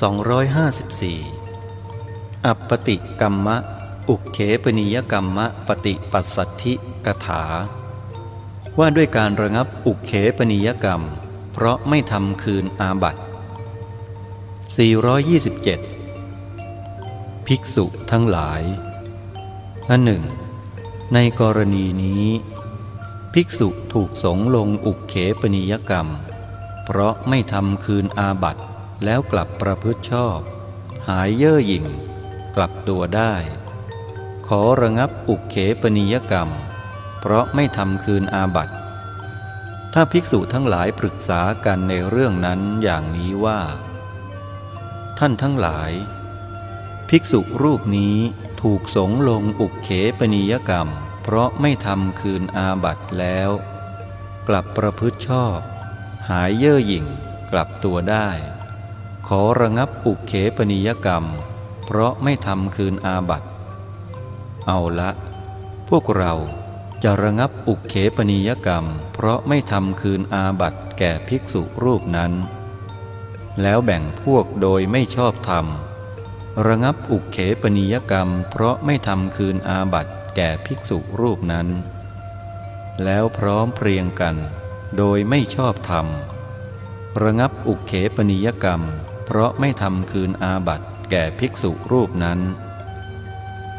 254 อัปปติกรรมะ อุเขปนิยกรรมะปฏิปัสสัทธิกถา ว่าด้วยการระงับอุเขปนิยกรรม เพราะไม่ทำคืนอาบัติ 427 ภิกษุทั้งหลายอันหนึ่ง ในกรณีนี้ ภิกษุถูกสงลงอุเขปนิยกรรม เพราะไม่ทำคืนอาบัติ แล้วกลับประพฤติชอบ หายเย่อหยิ่ง กลับตัวได้ ขอระงับอุกเขปนิยกรรม เพราะไม่ทำคืนอาบัติถ้าภิกษุทั้งหลายปรึกษากันในเรื่องนั้นอย่างนี้ว่า ท่านทั้งหลาย ภิกษุรูปนี้ถูกสงลงอุกเขปนิยกรรม เพราะไม่ทำคืนอาบัติแล้ว กลับประพฤติชอบ หายเย่อหยิ่งกลับตัวได้ ขอระงับอุเขปนิยกรรม เพราะไม่ทำคืนอาบัตเอาละ พวกเราจะระงับอุเขปนิยกรรม เพราะไม่ทำคืนอาบัตแก่ภิกษุรูปนั้น แล้วแบ่งพวกโดยไม่ชอบธรรม ระงับอุเขปนิยกรรม เพราะไม่ทำคืนอาบัตแก่ภิกษุรูปนั้น แล้วพร้อมเพรียงกัน โดยไม่ชอบธรรม ระงับอุเขปนิยกรรม เพราะไม่ทำคืนอาบัติแก่ภิกษุรูปนั้น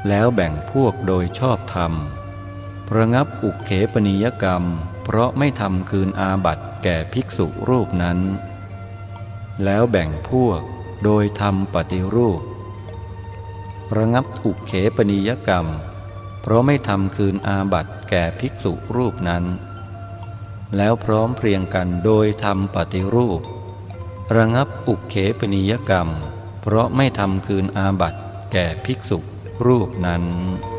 แล้วแบ่งพวกโดยชอบธรรม ระงับอุเขปนิยกรรม เพราะไม่ทำคืนอาบัติแก่ภิกษุรูปนั้น แล้วแบ่งพวกโดยทำปฏิรูป ระงับอุเขปนิยกรรม เพราะไม่ทำคืนอาบัติแก่ภิกษุรูปนั้น แล้วพร้อมเพรียงกันโดยทำปฏิรูป ระงับอุเขปนิยกรรม เพราะไม่ทำคืนอาบัติแก่ภิกษุรูปนั้น